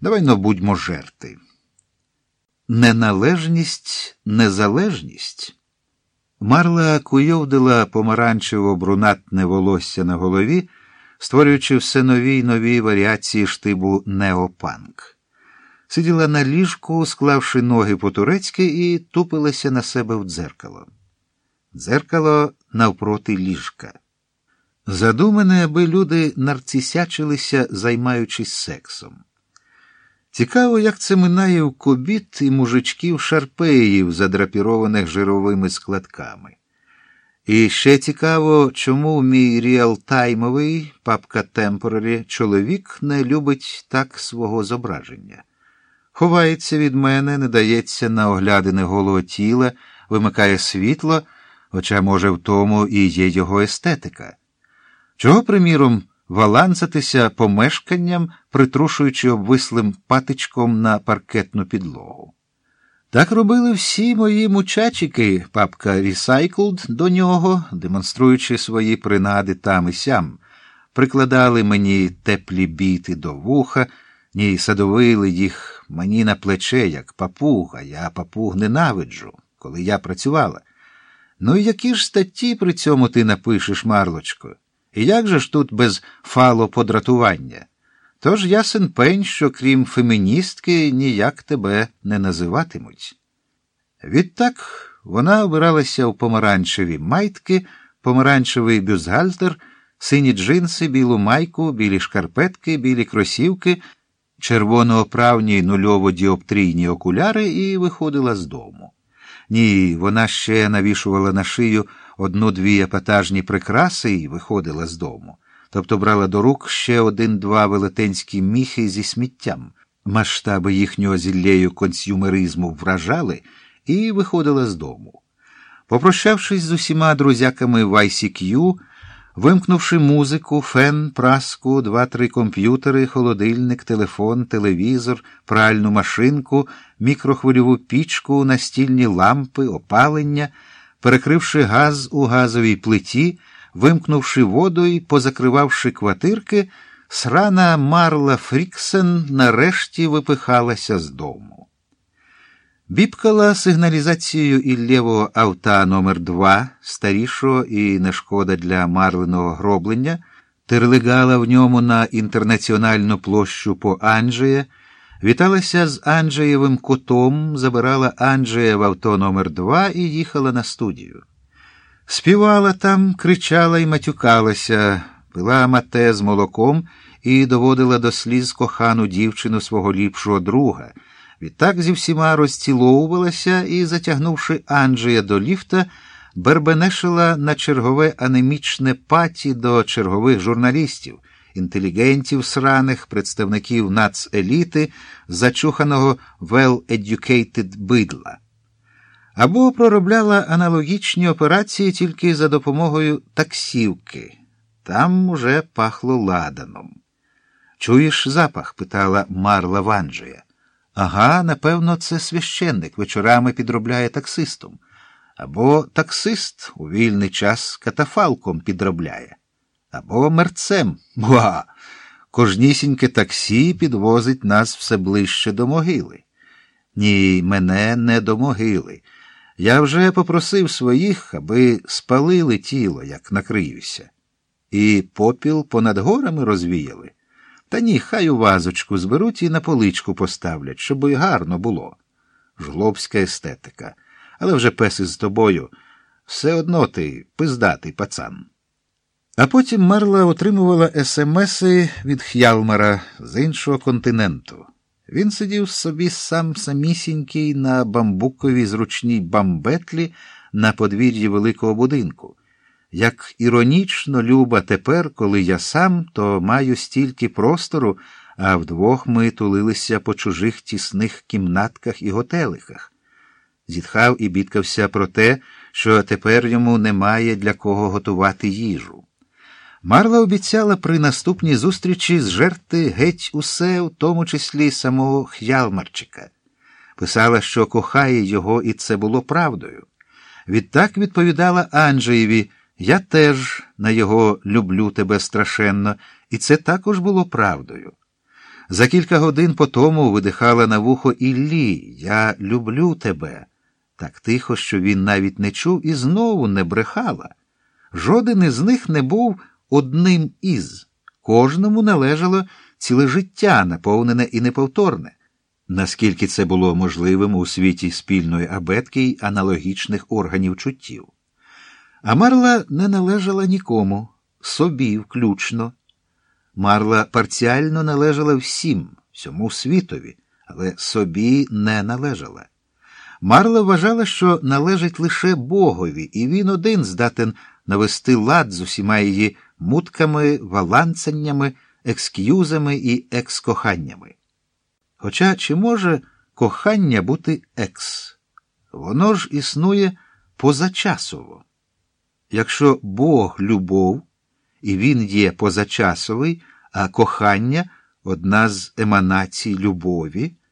Давай но будьмо жерти. Неналежність, незалежність. Марла куйовдила помаранчево брунатне волосся на голові, створюючи все нові й нові варіації штибу неопанк. Сиділа на ліжку, склавши ноги по турецьки, і тупилася на себе в дзеркало. Дзеркало навпроти ліжка. Задумане, аби люди нарцисячилися, займаючись сексом. Цікаво, як це минає у кобіт і мужичків шарпеїв, задрапірованих жировими складками. І ще цікаво, чому мій ріалтаймовий папка Темпорарі чоловік не любить так свого зображення. Ховається від мене, не дається на оглядини голого тіла, вимикає світло, хоча, може, в тому і є його естетика. Чого, приміром, валанцатися помешканням, притрушуючи обвислим патичком на паркетну підлогу? Так робили всі мої мучачики, папка Recycled до нього, демонструючи свої принади там і сям, прикладали мені теплі біти до вуха, ні садовили їх мені на плече, як папуга, я папуг ненавиджу, коли я працювала. Ну і які ж статті при цьому ти напишеш, Марлочко? І як же ж тут без фалоподратування? Тож ясен пень, що крім феміністки, ніяк тебе не називатимуть. Відтак вона обиралася у помаранчеві майтки, помаранчевий бюзгальтер, сині джинси, білу майку, білі шкарпетки, білі кросівки, червонооправні нульово-діоптрійні окуляри і виходила з дому. Ні, вона ще навішувала на шию одну-дві епатажні прикраси і виходила з дому. Тобто брала до рук ще один-два велетенські міхи зі сміттям. Масштаби їхнього зіллею консюмеризму вражали і виходила з дому. Попрощавшись з усіма друзяками в ICQ, вимкнувши музику, фен, праску, два-три комп'ютери, холодильник, телефон, телевізор, пральну машинку, мікрохвильову пічку, настільні лампи, опалення, перекривши газ у газовій плиті, вимкнувши воду і позакривавши квартирки, срана Марла Фріксен нарешті випихалася з дому. Бібкала сигналізацією Іллєвого авта номер 2 старішого і не шкода для марленого гроблення, терлигала в ньому на інтернаціональну площу по Анджеє, віталася з Анджеєвим котом, забирала Анджея в авто номер 2 і їхала на студію. Співала там, кричала і матюкалася, пила мате з молоком і доводила до сліз кохану дівчину свого ліпшого друга. Відтак зі всіма розціловувалася і, затягнувши Анджея до ліфта, бербенешила на чергове анемічне паті до чергових журналістів, інтелігентів сраних, представників нацеліти, зачуханого well-educated бидла. Або проробляла аналогічні операції тільки за допомогою таксівки. Там уже пахло ладаном. Чуєш запах? питала Марла Ванджія. Ага, напевно, це священник вечорами підробляє таксистом. Або таксист у вільний час катафалком підробляє, або мерцем. Буа! Кожнісіньке таксі підвозить нас все ближче до могили. Ні, мене не до могили. Я вже попросив своїх, аби спалили тіло, як накриюся. І попіл понад горами розвіяли. Та ні, хай у вазочку зберуть і на поличку поставлять, щоб і гарно було. Жлобська естетика. Але вже песи з тобою. Все одно ти пиздатий пацан. А потім Марла отримувала смси від Х'ялмара з іншого континенту. Він сидів собі сам самісінький на бамбуковій зручній бамбетлі на подвір'ї великого будинку. Як іронічно, Люба, тепер, коли я сам, то маю стільки простору, а вдвох ми тулилися по чужих тісних кімнатках і готеликах. Зітхав і бідкався про те, що тепер йому немає для кого готувати їжу. Марла обіцяла при наступній зустрічі зжерти геть усе, у тому числі самого Х'ялмарчика. Писала, що кохає його, і це було правдою. Відтак відповідала Анджеєві. Я теж на його люблю тебе страшенно, і це також було правдою. За кілька годин по тому видихала на вухо Іллі Я люблю тебе. Так тихо, що він навіть не чув і знову не брехала. Жоден із них не був одним із. Кожному належало ціле життя, наповнене і неповторне, наскільки це було можливим у світі спільної абетки й аналогічних органів чуттів. А Марла не належала нікому, собі включно. Марла парціально належала всім, всьому світові, але собі не належала. Марла вважала, що належить лише Богові, і він один здатен навести лад з усіма її мутками, валанценнями, екск'юзами і екскоханнями. Хоча чи може кохання бути екс? Воно ж існує позачасово. Якщо Бог любов, і він є позачасовий, а кохання одна з еманацій любові,